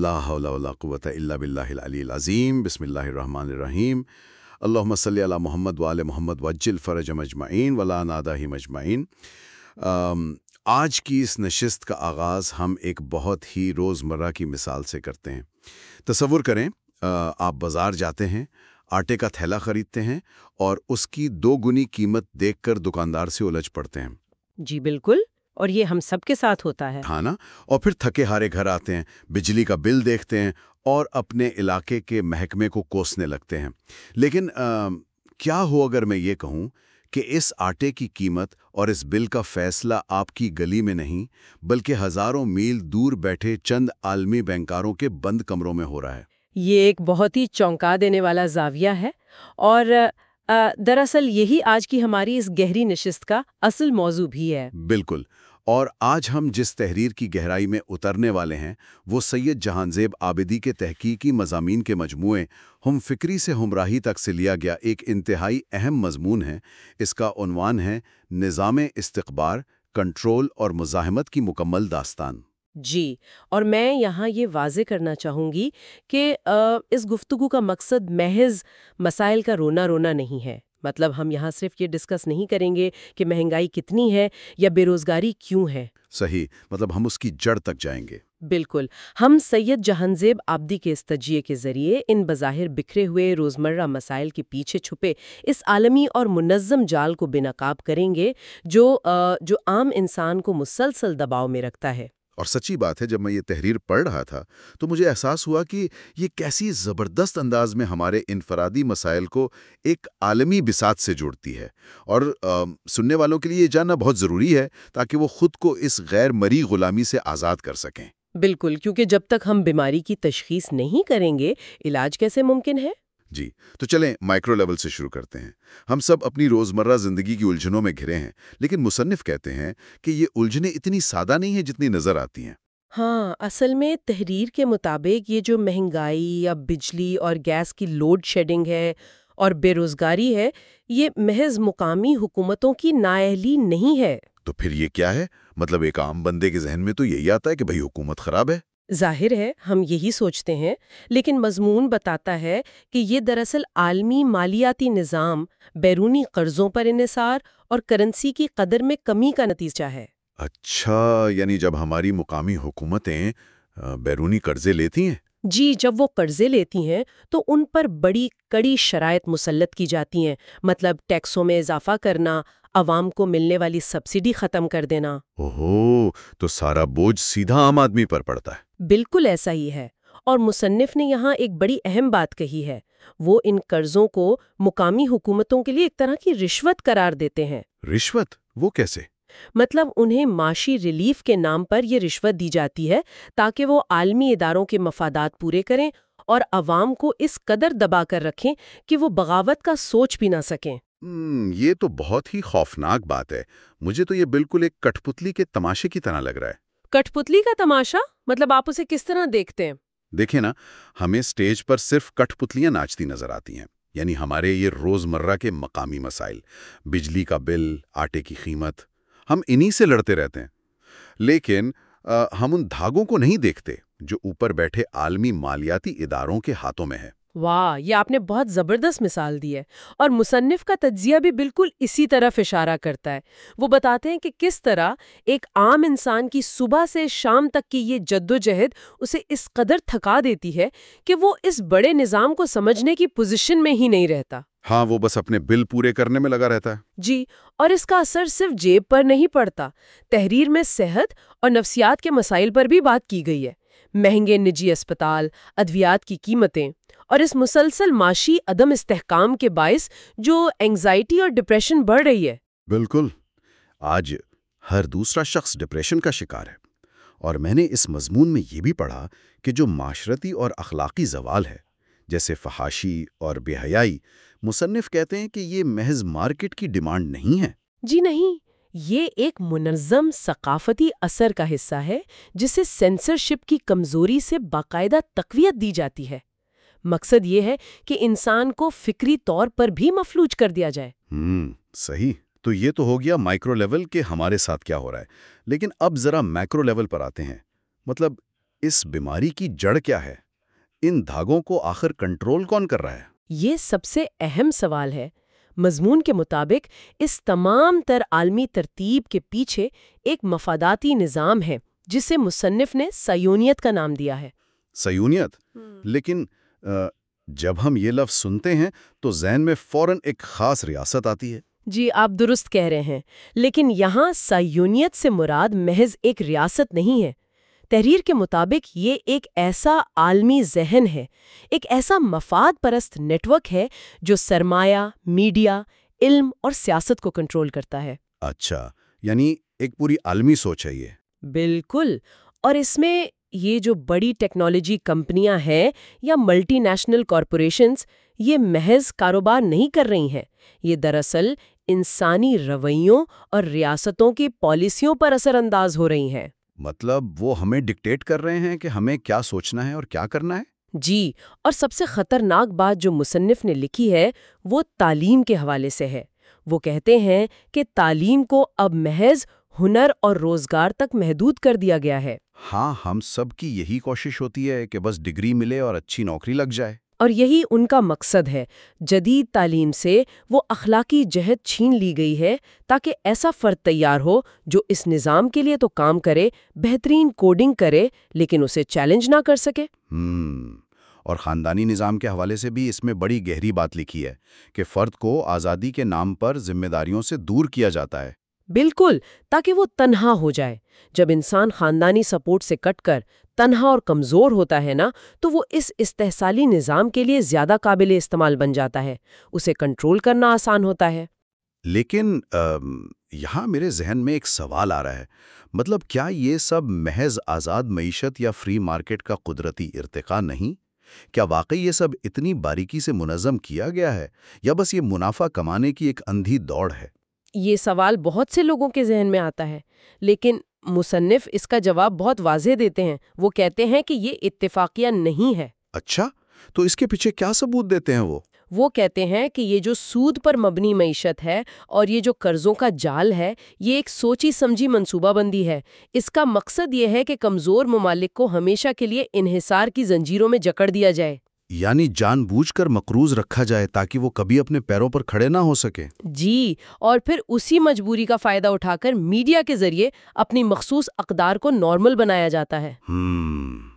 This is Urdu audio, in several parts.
لا حول ولا قوت الا باللہ العلی العظیم. بسم اللہ الرحمن الرحیم. اللہم صلی علی محمد وآل محمد وجل فرج مجمعین ولا نادہ مجمعین. آج کی اس نشست کا آغاز ہم ایک بہت ہی روزمرہ کی مثال سے کرتے ہیں۔ تصور کریں آپ بازار جاتے ہیں، آٹے کا تھیلا خریدتے ہیں اور اس کی دو گنی قیمت دیکھ کر دکاندار سے الجھ پڑتے ہیں۔ جی بالکل۔ اور یہ ہم سب کے ساتھ ہوتا ہے۔ کھانا اور پھر تھکے ہارے گھر آتے ہیں بجلی کا بل دیکھتے ہیں اور اپنے علاقے کے محکمے کو کوسنے لگتے ہیں۔ لیکن آ، کیا ہو اگر میں یہ کہوں کہ اس آٹے کی قیمت اور اس بل کا فیصلہ آپ کی گلی میں نہیں بلکہ ہزاروں میل دور بیٹھے چند عالمی بینکاروں کے بند کمروں میں ہو رہا ہے۔ یہ ایک بہت ہی چونکا دینے والا زاویہ ہے اور دراصل یہی آج کی ہماری اس گہری نشست کا اصل موضوع بھی ہے۔ بالکل۔ اور آج ہم جس تحریر کی گہرائی میں اترنے والے ہیں وہ سید جہانزیب آبدی کے تحقیقی مضامین کے مجموعے ہم فکری سے ہمراہی تک سے لیا گیا ایک انتہائی اہم مضمون ہے۔ اس کا عنوان ہے نظام استقبار کنٹرول اور مزاحمت کی مکمل داستان۔ جی اور میں یہاں یہ واضح کرنا چاہوں گی کہ آ، اس گفتگو کا مقصد محض مسائل کا رونا رونا نہیں ہے۔ مطلب ہم یہاں صرف یہ ڈسکس نہیں کریں گے کہ مہنگائی کتنی ہے یا بے روزگاری کیوں ہے۔ صحیح مطلب ہم اس کی جڑ تک جائیں گے۔ بالکل ہم سید جہانزیب آبدی کے اس تجزیے کے ذریعے ان بظاہر بکھرے ہوئے روزمرہ مسائل کے پیچھے چھپے اس عالمی اور منظم جال کو بے نقاب کریں گے جو آ، جو عام انسان کو مسلسل دباؤ میں رکھتا ہے۔ اور سچی بات ہے جب میں یہ تحریر پڑھ رہا تھا تو مجھے احساس ہوا کہ یہ کیسی زبردست انداز میں ہمارے انفرادی مسائل کو ایک عالمی بساط سے جوڑتی ہے۔ اور آم، سننے والوں کے لیے یہ جاننا بہت ضروری ہے تاکہ وہ خود کو اس غیر مری غلامی سے آزاد کر سکیں۔ بالکل کیونکہ جب تک ہم بیماری کی تشخیص نہیں کریں گے علاج کیسے ممکن ہے؟ جی تو چلیں مائکرو لیول سے شروع کرتے ہیں۔ ہم سب اپنی روزمرہ زندگی کی الجھنوں میں گھرے ہیں لیکن مصنف کہتے ہیں کہ یہ الجھنیں اتنی سادہ نہیں ہیں جتنی نظر آتی ہیں۔ ہاں اصل میں تحریر کے مطابق یہ جو مہنگائی یا بجلی اور گیس کی لوڈ شیڈنگ ہے اور بے روزگاری ہے یہ محض مقامی حکومتوں کی نااہلی نہیں ہے۔ تو پھر یہ کیا ہے؟ مطلب ایک عام بندے کے ذہن میں تو یہی آتا ہے کہ بھئی حکومت خراب ہے۔ ظاہر ہے ہم یہی سوچتے ہیں لیکن مضمون بتاتا ہے کہ یہ دراصل عالمی مالیاتی نظام بیرونی قرضوں پر انحصار اور کرنسی کی قدر میں کمی کا نتیجہ ہے۔ اچھا یعنی جب ہماری مقامی حکومتیں بیرونی قرضے لیتی ہیں؟ جی جب وہ قرضے لیتی ہیں تو ان پر بڑی کڑی شرائط مسلط کی جاتی ہیں مطلب ٹیکسوں میں اضافہ کرنا عوام کو ملنے والی سبسڈی ختم کر دینا۔ اوہو تو سارا بوجھ سیدھا عام آدمی پر پڑتا ہے۔ بالکل ایسا ہی ہے۔ اور مصنف نے یہاں ایک بڑی اہم بات کہی ہے۔ وہ ان قرضوں کو مقامی حکومتوں کے لیے ایک طرح کی رشوت قرار دیتے ہیں۔ رشوت؟ وہ کیسے؟ مطلب انہیں معاشی ریلیف کے نام پر یہ رشوت دی جاتی ہے تاکہ وہ عالمی اداروں کے مفادات پورے کریں اور عوام کو اس قدر دبا کر رکھیں کہ وہ بغاوت کا سوچ بھی نہ سکیں۔ یہ تو بہت ہی خوفناک بات ہے۔ مجھے تو یہ بالکل ایک کٹ پتلی کے تماشے کی طرح لگ رہا ہے۔ کٹ پتلی کا تماشا؟ مطلب آپ اسے کس طرح دیکھتے ہیں؟ دیکھیں نا ہمیں سٹیج پر صرف کٹ پتلیاں ناچتی نظر آتی ہیں۔ یعنی ہمارے یہ روزمرہ کے مقامی مسائل بجلی کا بل آٹے کی قیمت ہم انہی سے لڑتے رہتے ہیں۔ لیکن آ، ہم ان دھاگوں کو نہیں دیکھتے جو اوپر بیٹھے عالمی مالیاتی اداروں کے ہاتھوں میں ہے واہ یہ آپ نے بہت زبردست مثال دی ہے اور مصنف کا تجزیہ بھی بالکل اسی طرف اشارہ کرتا ہے۔ وہ بتاتے ہیں کہ کس طرح ایک عام انسان کی صبح سے شام تک کی یہ جد و جہد اسے اس قدر تھکا دیتی ہے کہ وہ اس بڑے نظام کو سمجھنے کی پوزیشن میں ہی نہیں رہتا۔ ہاں وہ بس اپنے بل پورے کرنے میں لگا رہتا ہے۔ جی اور اس کا اثر صرف جیب پر نہیں پڑتا تحریر میں صحت اور نفسیات کے مسائل پر بھی بات کی گئی ہے۔ مہنگے نجی اسپتال ادویات کی قیمتیں اور اس مسلسل معاشی عدم استحکام کے باعث جو انگزائٹی اور ڈپریشن بڑھ رہی ہے۔ بالکل۔ آج ہر دوسرا شخص ڈپریشن کا شکار ہے۔ اور میں نے اس مضمون میں یہ بھی پڑھا کہ جو معاشرتی اور اخلاقی زوال ہے جیسے فحاشی اور بے حیائی مصنف کہتے ہیں کہ یہ محض مارکیٹ کی ڈیمانڈ نہیں ہے۔ جی نہیں یہ ایک منظم ثقافتی اثر کا حصہ ہے جسے سینسرشپ کی کمزوری سے باقاعدہ تقویت دی جاتی ہے۔ مقصد یہ ہے کہ انسان کو فکری طور پر بھی مفلوج کر دیا جائے۔ ہم صحیح۔ تو یہ تو ہو گیا مائکرو لیول کہ ہمارے ساتھ کیا ہو رہا ہے۔ لیکن اب ذرا میکرو لیول پر آتے ہیں۔ مطلب اس بیماری کی جڑ کیا ہے؟ ان دھاگوں کو آخر کنٹرول کون کر رہا ہے؟ یہ سب سے اہم سوال ہے۔ مضمون کے مطابق اس تمام تر عالمی ترتیب کے پیچھے ایک مفاداتی نظام ہے جسے مصنف نے سیونیت کا نام دیا ہے۔ سیونیت؟ لیکن جب ہم یہ لفظ سنتے ہیں تو ذہن میں فوراً ایک خاص ریاست آتی ہے۔ جی آپ درست کہہ رہے ہیں لیکن یہاں سیونیت سے مراد محض ایک ریاست نہیں ہے۔ تحریر کے مطابق یہ ایک ایسا عالمی ذہن ہے ایک ایسا مفاد پرست نیٹ ورک ہے جو سرمایہ میڈیا علم اور سیاست کو کنٹرول کرتا ہے۔ اچھا یعنی ایک پوری عالمی سوچ ہے یہ۔ بالکل اور اس میں یہ جو بڑی ٹیکنالوجی کمپنیاں ہیں یا ملٹی نیشنل کارپوریشنز یہ محض کاروبار نہیں کر رہی ہیں۔ یہ دراصل انسانی رویوں اور ریاستوں کی پالیسیوں پر اثر انداز ہو رہی ہیں۔ مطلب وہ ہمیں ڈکٹیٹ کر رہے ہیں کہ ہمیں کیا سوچنا ہے اور کیا کرنا ہے؟ جی اور سب سے خطرناک بات جو مصنف نے لکھی ہے وہ تعلیم کے حوالے سے ہے۔ وہ کہتے ہیں کہ تعلیم کو اب محض ہنر اور روزگار تک محدود کر دیا گیا ہے۔ ہاں ہم سب کی یہی کوشش ہوتی ہے کہ بس ڈگری ملے اور اچھی نوکری لگ جائے۔ اور یہی ان کا مقصد ہے۔ جدید تعلیم سے وہ اخلاقی جہت چھین لی گئی ہے تاکہ ایسا فرد تیار ہو جو اس نظام کے لیے تو کام کرے بہترین کوڈنگ کرے لیکن اسے چیلنج نہ کر سکے۔ ہم اور خاندانی نظام کے حوالے سے بھی اس میں بڑی گہری بات لکھی ہے کہ فرد کو آزادی کے نام پر ذمہ داریوں سے دور کیا جاتا ہے۔ بالکل، تاکہ وہ تنہا ہو جائے۔ جب انسان خاندانی سپورٹ سے کٹ کر تنہا اور کمزور ہوتا ہے نا، تو وہ اس استحصالی نظام کے لیے زیادہ قابل استعمال بن جاتا ہے۔ اسے کنٹرول کرنا آسان ہوتا ہے۔ لیکن یہاں میرے ذہن میں ایک سوال آ رہا ہے۔ مطلب کیا یہ سب محض آزاد معیشت یا فری مارکیٹ کا قدرتی ارتقا نہیں؟ کیا واقعی یہ سب اتنی باریکی سے منظم کیا گیا ہے یا بس یہ منافع کمانے کی ایک اندھی دوڑ ہے؟ یہ سوال بہت سے لوگوں کے ذہن میں آتا ہے لیکن مصنف اس کا جواب بہت واضح دیتے ہیں۔ وہ کہتے ہیں کہ یہ اتفاقیہ نہیں ہے۔ اچھا تو اس کے پیچھے کیا ثبوت دیتے ہیں وہ؟ وہ کہتے ہیں کہ یہ جو سود پر مبنی معیشت ہے اور یہ جو قرضوں کا جال ہے یہ ایک سوچی سمجھی منصوبہ بندی ہے۔ اس کا مقصد یہ ہے کہ کمزور ممالک کو ہمیشہ کے لیے انحصار کی زنجیروں میں جکڑ دیا جائے۔ یعنی جان بوجھ کر مقروض رکھا جائے تاکہ وہ کبھی اپنے پیروں پر کھڑے نہ ہو سکے۔ جی اور پھر اسی مجبوری کا فائدہ اٹھا کر میڈیا کے ذریعے اپنی مخصوص اقدار کو نارمل بنایا جاتا ہے۔ ہم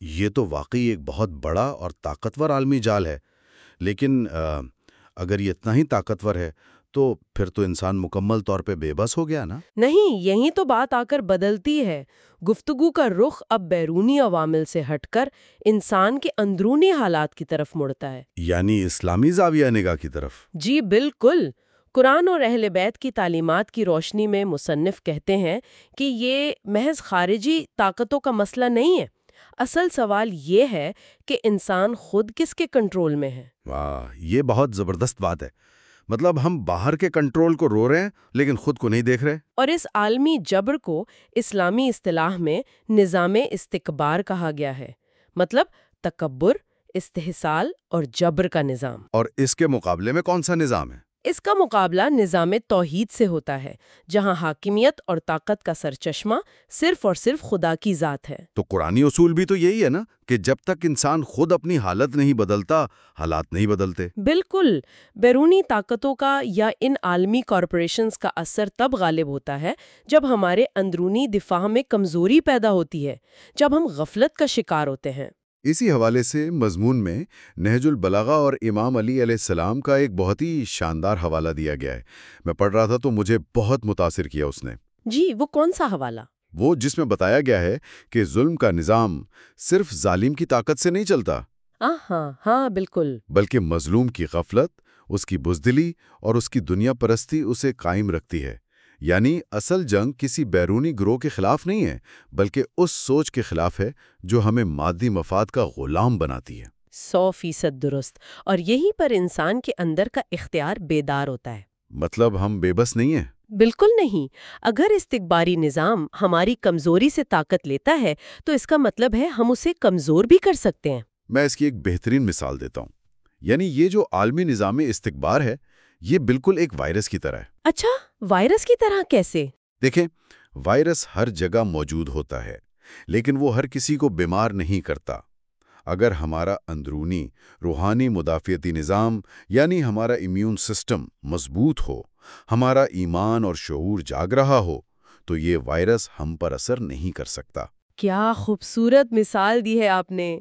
یہ تو واقعی ایک بہت بڑا اور طاقتور عالمی جال ہے لیکن آ، اگر یہ اتنا ہی طاقتور ہے تو پھر تو انسان مکمل طور پہ بے بس ہو گیا نا۔ نہیں یہی تو بات آ کر بدلتی ہے۔ گفتگو کا رخ اب بیرونی عوامل سے ہٹ کر انسان کے اندرونی حالات کی طرف مڑتا ہے۔ یعنی اسلامی زاویہ نگاہ کی طرف۔ جی بالکل۔ قرآن اور اہل بیت کی تعلیمات کی روشنی میں مصنف کہتے ہیں کہ یہ محض خارجی طاقتوں کا مسئلہ نہیں ہے۔ اصل سوال یہ ہے کہ انسان خود کس کے کنٹرول میں ہے۔ واہ یہ بہت زبردست بات ہے۔ مطلب ہم باہر کے کنٹرول کو رو رہے ہیں لیکن خود کو نہیں دیکھ رہے۔ اور اس عالمی جبر کو اسلامی اصطلاح میں نظام استقبار کہا گیا ہے۔ مطلب تکبر استحصال اور جبر کا نظام۔ اور اس کے مقابلے میں کون سا نظام ہے؟ اس کا مقابلہ نظام توحید سے ہوتا ہے جہاں حاکمیت اور طاقت کا سرچشمہ صرف اور صرف خدا کی ذات ہے۔ تو قرآنی اصول بھی تو یہی ہے نا کہ جب تک انسان خود اپنی حالت نہیں بدلتا حالات نہیں بدلتے۔ بالکل بیرونی طاقتوں کا یا ان عالمی کارپوریشنز کا اثر تب غالب ہوتا ہے جب ہمارے اندرونی دفاع میں کمزوری پیدا ہوتی ہے جب ہم غفلت کا شکار ہوتے ہیں۔ اسی حوالے سے مضمون میں نہج البلاغا اور امام علی علیہ السلام کا ایک بہت ہی شاندار حوالہ دیا گیا ہے۔ میں پڑھ رہا تھا تو مجھے بہت متاثر کیا اس نے۔ جی وہ کون سا حوالہ؟ وہ جس میں بتایا گیا ہے کہ ظلم کا نظام صرف ظالم کی طاقت سے نہیں چلتا۔ ہاں ہاں بالکل۔ بلکہ مظلوم کی غفلت اس کی بزدلی اور اس کی دنیا پرستی اسے قائم رکھتی ہے۔ یعنی اصل جنگ کسی بیرونی گروہ کے خلاف نہیں ہے بلکہ اس سوچ کے خلاف ہے جو ہمیں مادی مفاد کا غلام بناتی ہے۔ سو فیصد درست۔ اور یہیں پر انسان کے اندر کا اختیار بیدار ہوتا ہے۔ مطلب ہم بے بس نہیں ہیں؟ بالکل نہیں۔ اگر استقباری نظام ہماری کمزوری سے طاقت لیتا ہے تو اس کا مطلب ہے ہم اسے کمزور بھی کر سکتے ہیں۔ میں اس کی ایک بہترین مثال دیتا ہوں۔ یعنی یہ جو عالمی نظام استقبار ہے یہ بالکل ایک وائرس کی طرح ہے۔ اچھا وائرس کی طرح کیسے؟ دیکھیں وائرس ہر جگہ موجود ہوتا ہے لیکن وہ ہر کسی کو بیمار نہیں کرتا۔ اگر ہمارا اندرونی روحانی مدافعتی نظام یعنی ہمارا امیون سسٹم مضبوط ہو ہمارا ایمان اور شعور جاگ رہا ہو تو یہ وائرس ہم پر اثر نہیں کر سکتا۔ کیا خوبصورت مثال دی ہے آپ نے۔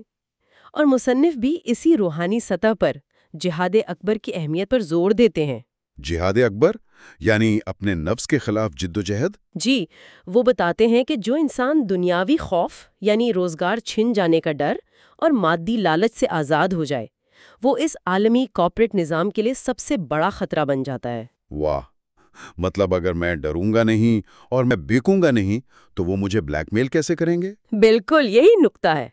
اور مصنف بھی اسی روحانی سطح پر۔ جہاد اکبر کی اہمیت پر زور دیتے ہیں۔ جہاد اکبر؟ یعنی اپنے نفس کے خلاف جد و جہد؟ جی وہ بتاتے ہیں کہ جو انسان دنیاوی خوف یعنی روزگار چھن جانے کا ڈر اور مادی لالچ سے آزاد ہو جائے وہ اس عالمی کارپوریٹ نظام کے لیے سب سے بڑا خطرہ بن جاتا ہے۔ واہ! مطلب اگر میں ڈروں گا نہیں اور میں بیکوں گا نہیں تو وہ مجھے بلیک میل کیسے کریں گے؟ بالکل یہی نکتہ ہے۔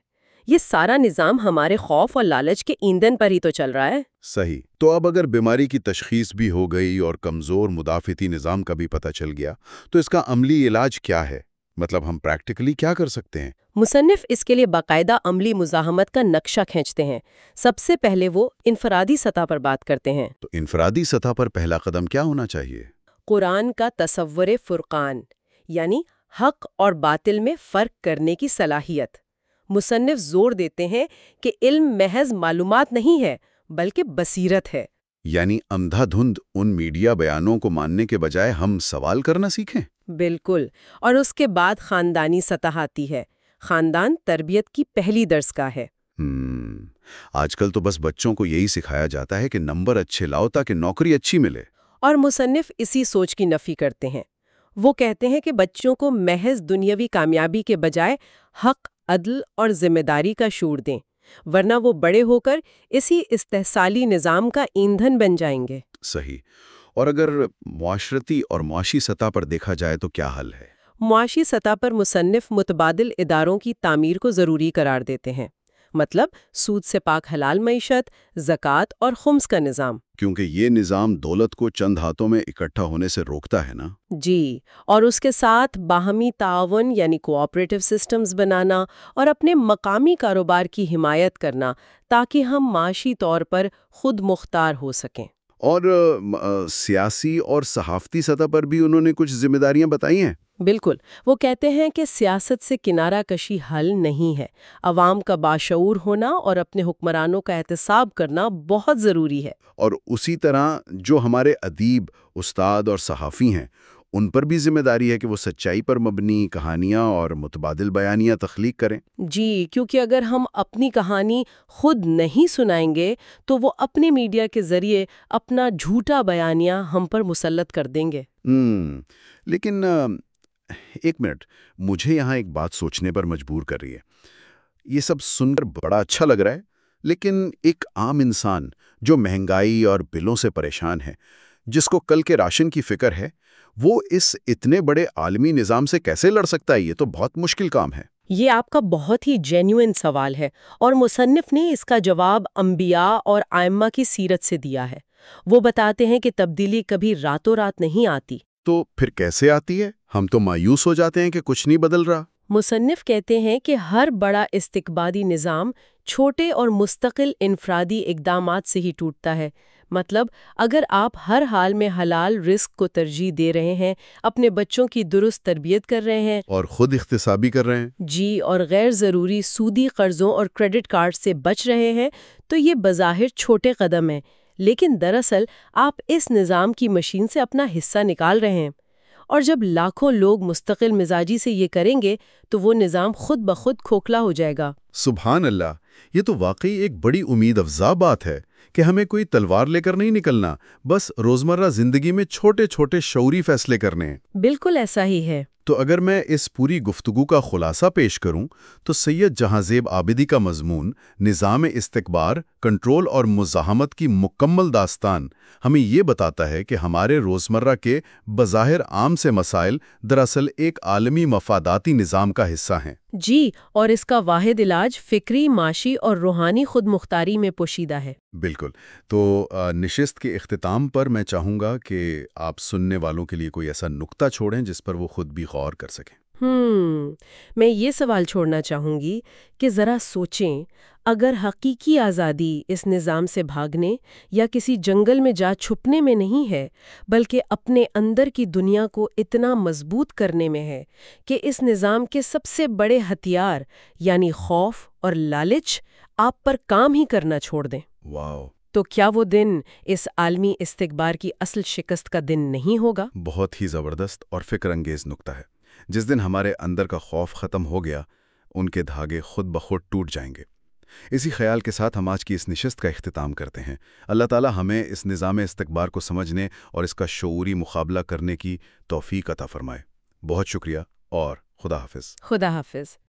یہ سارا نظام ہمارے خوف اور لالچ کے ایندھن پر ہی تو چل رہا ہے۔ صحیح۔ تو اب اگر بیماری کی تشخیص بھی ہو گئی اور کمزور مدافعتی نظام کا بھی پتہ چل گیا تو اس کا عملی علاج کیا ہے؟ مطلب ہم پریکٹیکلی کیا کر سکتے ہیں؟ مصنف اس کے لیے باقاعدہ عملی مزاحمت کا نقشہ کھینچتے ہیں۔ سب سے پہلے وہ انفرادی سطح پر بات کرتے ہیں۔ تو انفرادی سطح پر پہلا قدم کیا ہونا چاہیے؟ قرآن کا تصور فرقان یعنی حق اور باطل میں فرق کرنے کی صلاحیت۔ مصنف زور دیتے ہیں کہ علم محض معلومات نہیں ہے بلکہ بصیرت ہے۔ یعنی اندھا دھند ان میڈیا بیانوں کو ماننے کے بجائے ہم سوال کرنا سیکھیں۔ بالکل اور اس کے بعد خاندانی سطح آتی ہے۔ خاندان تربیت کی پہلی درس کا ہے۔ ہم، آج کل تو بس بچوں کو یہی سکھایا جاتا ہے کہ نمبر اچھے لاؤ تاکہ نوکری اچھی ملے۔ اور مصنف اسی سوچ کی نفی کرتے ہیں۔ وہ کہتے ہیں کہ بچوں کو محض دنیاوی کامیابی کے بجائے حق عدل اور ذمہ داری کا شعور دیں ورنہ وہ بڑے ہو کر اسی استحصالی نظام کا ایندھن بن جائیں گے۔ صحیح۔ اور اگر معاشرتی اور معاشی سطح پر دیکھا جائے تو کیا حل ہے؟ معاشی سطح پر مصنف متبادل اداروں کی تعمیر کو ضروری قرار دیتے ہیں۔ مطلب سود سے پاک حلال معیشت زکوٰۃ اور خمس کا نظام۔ کیونکہ یہ نظام دولت کو چند ہاتھوں میں اکٹھا ہونے سے روکتا ہے نا؟ جی اور اس کے ساتھ باہمی تعاون یعنی کوآپریٹو سسٹمز بنانا اور اپنے مقامی کاروبار کی حمایت کرنا تاکہ ہم معاشی طور پر خود مختار ہو سکیں۔ اور آ، آ، سیاسی اور صحافتی سطح پر بھی انہوں نے کچھ ذمہ داریاں بتائی ہیں؟ بالکل وہ کہتے ہیں کہ سیاست سے کنارہ کشی حل نہیں ہے۔ عوام کا باشعور ہونا اور اپنے حکمرانوں کا احتساب کرنا بہت ضروری ہے۔ اور اسی طرح جو ہمارے ادیب استاد اور صحافی ہیں ان پر بھی ذمہ داری ہے کہ وہ سچائی پر مبنی کہانیاں اور متبادل بیانیاں تخلیق کریں۔ جی کیونکہ اگر ہم اپنی کہانی خود نہیں سنائیں گے تو وہ اپنے میڈیا کے ذریعے اپنا جھوٹا بیانیہ ہم پر مسلط کر دیں گے۔ لیکن ایک منٹ، مجھے یہاں ایک بات سوچنے پر مجبور کر رہی ہے۔ یہ سب سن کر بڑا اچھا لگ رہا ہے، لیکن ایک عام انسان جو مہنگائی اور بلوں سے پریشان ہے، جس کو کل کے راشن کی فکر ہے، وہ اس اتنے بڑے عالمی نظام سے کیسے لڑ سکتا ہے؟ یہ تو بہت مشکل کام ہے۔ یہ آپ کا بہت ہی جینوئن سوال ہے اور مصنف نے اس کا جواب انبیاء اور آئمہ کی سیرت سے دیا ہے۔ وہ بتاتے ہیں کہ تبدیلی کبھی راتوں رات نہیں آتی۔ تو پھر کیسے آتی ہے؟ ہم تو مایوس ہو جاتے ہیں کہ کچھ نہیں بدل رہا۔ مصنف کہتے ہیں کہ ہر بڑا استقبادی نظام چھوٹے اور مستقل انفرادی اقدامات سے ہی ٹوٹتا ہے۔ مطلب اگر آپ ہر حال میں حلال رزق کو ترجیح دے رہے ہیں اپنے بچوں کی درست تربیت کر رہے ہیں۔ اور خود اختصابی کر رہے ہیں۔ جی اور غیر ضروری سودی قرضوں اور کریڈٹ کارڈ سے بچ رہے ہیں تو یہ بظاہر چھوٹے قدم ہیں۔ لیکن دراصل آپ اس نظام کی مشین سے اپنا حصہ نکال رہے ہیں۔ اور جب لاکھوں لوگ مستقل مزاجی سے یہ کریں گے تو وہ نظام خود بخود کھوکھلا ہو جائے گا۔ سبحان اللہ، یہ تو واقعی ایک بڑی امید افزا بات ہے۔ کہ ہمیں کوئی تلوار لے کر نہیں نکلنا بس روزمرہ زندگی میں چھوٹے چھوٹے شعوری فیصلے کرنے ہیں۔ بالکل ایسا ہی ہے۔ تو اگر میں اس پوری گفتگو کا خلاصہ پیش کروں تو سید جہاں زیب آبدی کا مضمون نظام استقبار کنٹرول اور مزاحمت کی مکمل داستان ہمیں یہ بتاتا ہے کہ ہمارے روزمرہ کے بظاہر عام سے مسائل دراصل ایک عالمی مفاداتی نظام کا حصہ ہیں۔ جی اور اس کا واحد علاج فکری معاشی اور روحانی خود مختاری میں پوشیدہ ہے۔ بالکل۔ تو نشست کے اختتام پر میں چاہوں گا کہ آپ سننے والوں کے لیے کوئی ایسا نقطہ چھوڑیں جس پر وہ خود بھی غور کر سکیں۔ ہم میں یہ سوال چھوڑنا چاہوں گی کہ ذرا سوچیں اگر حقیقی آزادی اس نظام سے بھاگنے یا کسی جنگل میں جا چھپنے میں نہیں ہے بلکہ اپنے اندر کی دنیا کو اتنا مضبوط کرنے میں ہے کہ اس نظام کے سب سے بڑے ہتھیار یعنی خوف اور لالچ آپ پر کام ہی کرنا چھوڑ دیں۔ واو تو کیا وہ دن اس عالمی استقبار کی اصل شکست کا دن نہیں ہوگا؟ بہت ہی زبردست اور فکر انگیز نکتہ ہے۔ جس دن ہمارے اندر کا خوف ختم ہو گیا، ان کے دھاگے خود بخود ٹوٹ جائیں گے۔ اسی خیال کے ساتھ ہم آج کی اس نشست کا اختتام کرتے ہیں۔ اللہ تعالی ہمیں اس نظام استقبار کو سمجھنے اور اس کا شعوری مقابلہ کرنے کی توفیق عطا فرمائے۔ بہت شکریہ اور خدا حافظ۔ خدا حافظ۔